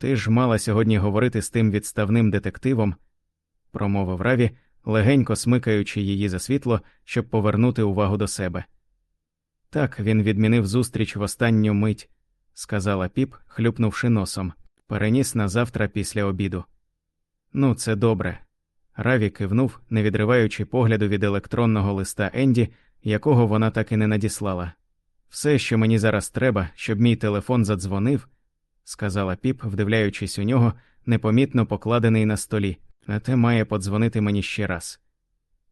Ти ж мала сьогодні говорити з тим відставним детективом, промовив Раві, легенько смикаючи її за світло, щоб повернути увагу до себе. Так, він відмінив зустріч в останню мить, сказала піп, хлюпнувши носом, переніс на завтра після обіду. Ну, це добре. Раві кивнув, не відриваючи погляду від електронного листа Енді, якого вона так і не надіслала. Все, що мені зараз треба, щоб мій телефон задзвонив, сказала піп, вдивляючись у нього, непомітно покладений на столі, а те має подзвонити мені ще раз.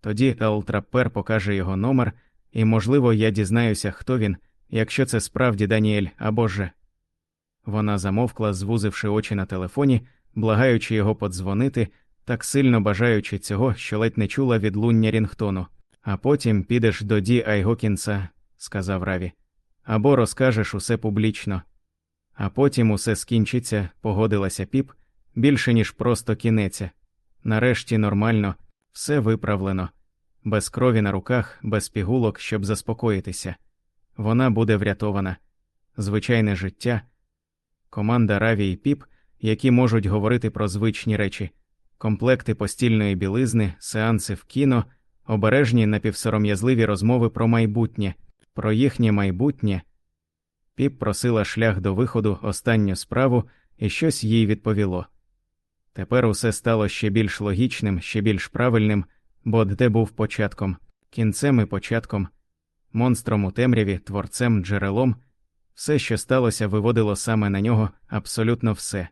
Тоді Елтраппер покаже його номер, і, можливо, я дізнаюся, хто він, якщо це справді Даніель або же. Вона замовкла, звузивши очі на телефоні, благаючи його подзвонити, так сильно бажаючи цього, що ледь не чула відлуння Рінгтону. А потім підеш до Ді Айгокінса, сказав Раві, або розкажеш усе публічно. А потім усе скінчиться, погодилася піп, більше, ніж просто кінеться. Нарешті нормально, все виправлено, без крові на руках, без пігулок, щоб заспокоїтися. Вона буде врятована. Звичайне життя. Команда Раві і піп, які можуть говорити про звичні речі, комплекти постільної білизни, сеанси в кіно, обережні напівсором'язливі розмови про майбутнє, про їхнє майбутнє. Піп просила шлях до виходу останню справу, і щось їй відповіло. Тепер усе стало ще більш логічним, ще більш правильним, бо де був початком, кінцем і початком, монстром у темряві, творцем, джерелом, все, що сталося, виводило саме на нього абсолютно все.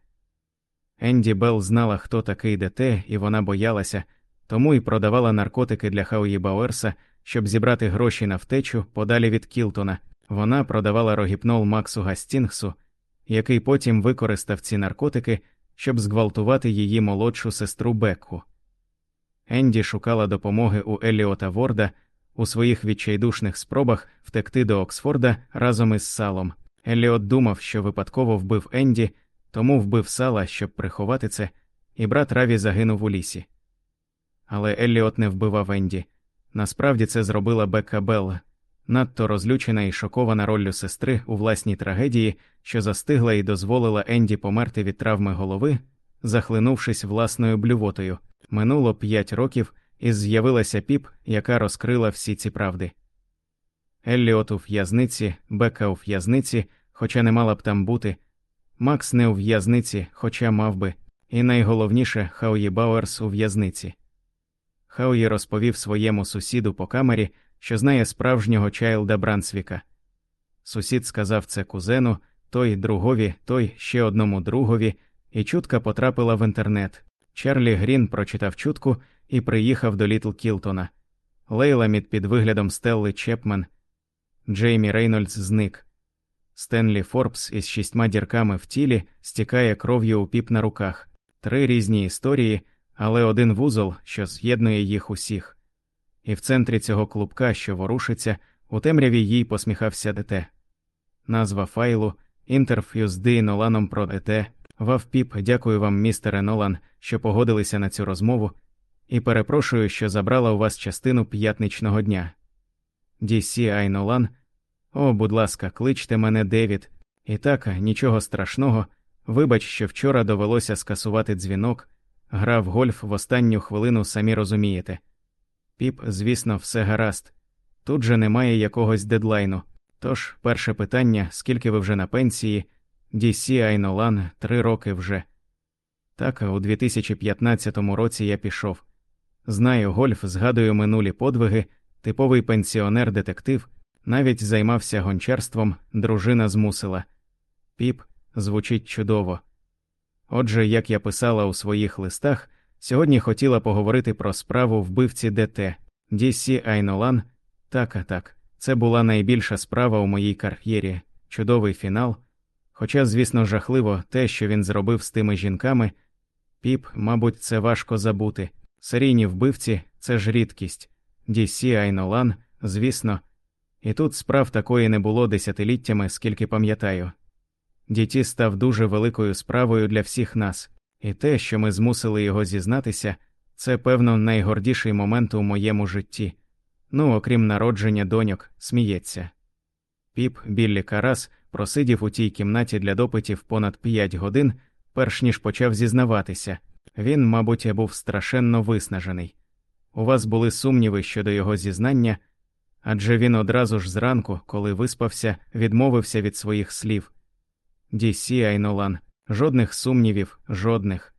Енді Белл знала, хто такий ДТ, і вона боялася, тому і продавала наркотики для Хауї Бауерса, щоб зібрати гроші на втечу подалі від Кілтона. Вона продавала рогіпнол Максу Гастінгсу, який потім використав ці наркотики, щоб зґвалтувати її молодшу сестру Бекку. Енді шукала допомоги у Еліота Ворда у своїх відчайдушних спробах втекти до Оксфорда разом із салом. Еліот думав, що випадково вбив Енді, тому вбив сала, щоб приховати це, і брат Раві загинув у лісі. Але Еліот не вбивав Енді. Насправді це зробила Бекка Белла, надто розлючена і шокована роллю сестри у власній трагедії, що застигла і дозволила Енді померти від травми голови, захлинувшись власною блювотою. Минуло п'ять років, і з'явилася піп, яка розкрила всі ці правди. Елліот у в'язниці, Бека у в'язниці, хоча не мала б там бути, Макс не у в'язниці, хоча мав би, і найголовніше Хауї Бауерс у в'язниці. Хауї розповів своєму сусіду по камері, що знає справжнього Чайлда Брансвіка. Сусід сказав це кузену, той другові, той ще одному другові, і чутка потрапила в інтернет. Чарлі Грін прочитав чутку і приїхав до Літл Кілтона. Лейла Мід під виглядом Стелли Чепмен, Джеймі Рейнольдс зник. Стенлі Форбс із шістьма дірками в тілі стікає кров'ю у Піп на руках, три різні історії, але один вузол, що з'єднує їх усіх. І в центрі цього клубка, що ворушиться, у темряві їй посміхався ДТ. Назва файлу Інтерв'ю з Ді Ноланом про ДТ. Вавпіп, дякую вам, містере Нолан, що погодилися на цю розмову, і перепрошую, що забрала у вас частину п'ятничного дня. DCI Нолан, о, будь ласка, кличте мене Девід. І так, нічого страшного. Вибач, що вчора довелося скасувати дзвінок, грав гольф в останню хвилину, самі розумієте. Піп, звісно, все гаразд. Тут же немає якогось дедлайну. Тож, перше питання, скільки ви вже на пенсії, DC Айнолан три роки вже. Так, у 2015 році я пішов. Знаю гольф, згадую минулі подвиги, типовий пенсіонер-детектив, навіть займався гончарством, дружина змусила. Піп звучить чудово. Отже, як я писала у своїх листах, сьогодні хотіла поговорити про справу вбивці ДТ DC Айнолан. Так, а так, це була найбільша справа у моїй кар'єрі, чудовий фінал. Хоча, звісно, жахливо те, що він зробив з тими жінками, піп, мабуть, це важко забути. Серійні вбивці це ж рідкість, DC Айнолан, звісно, і тут справ такої не було десятиліттями, скільки пам'ятаю. Діті став дуже великою справою для всіх нас, і те, що ми змусили його зізнатися, це, певно, найгордіший момент у моєму житті. Ну, окрім народження доньок, сміється. Піп Біллі Карас просидів у тій кімнаті для допитів понад п'ять годин, перш ніж почав зізнаватися. Він, мабуть, був страшенно виснажений. У вас були сумніви щодо його зізнання, адже він одразу ж зранку, коли виспався, відмовився від своїх слів. Дісі Айнолан, жодних сумнівів, жодних.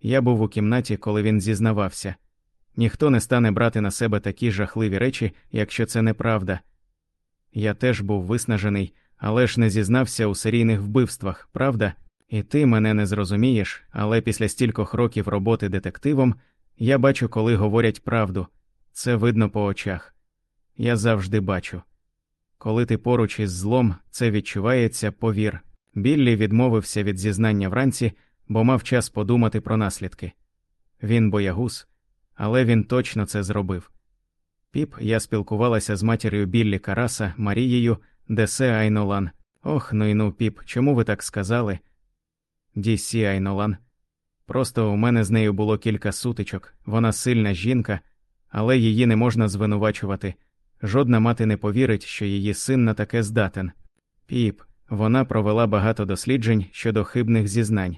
Я був у кімнаті, коли він зізнавався. Ніхто не стане брати на себе такі жахливі речі, якщо це неправда. Я теж був виснажений, але ж не зізнався у серійних вбивствах, правда? І ти мене не зрозумієш, але після стількох років роботи детективом я бачу, коли говорять правду, це видно по очах. Я завжди бачу. Коли ти поруч із злом, це відчувається, повір. Біллі відмовився від зізнання вранці, бо мав час подумати про наслідки. Він боягуз, але він точно це зробив. Піп, я спілкувалася з матір'ю Біллі Караса, Марією, Десе Айнолан. Ох, ну й ну, піп, чому ви так сказали? Дісі Айнолан. Просто у мене з нею було кілька сутичок, вона сильна жінка, але її не можна звинувачувати. Жодна мати не повірить, що її син на таке здатен. Піп, вона провела багато досліджень щодо хибних зізнань.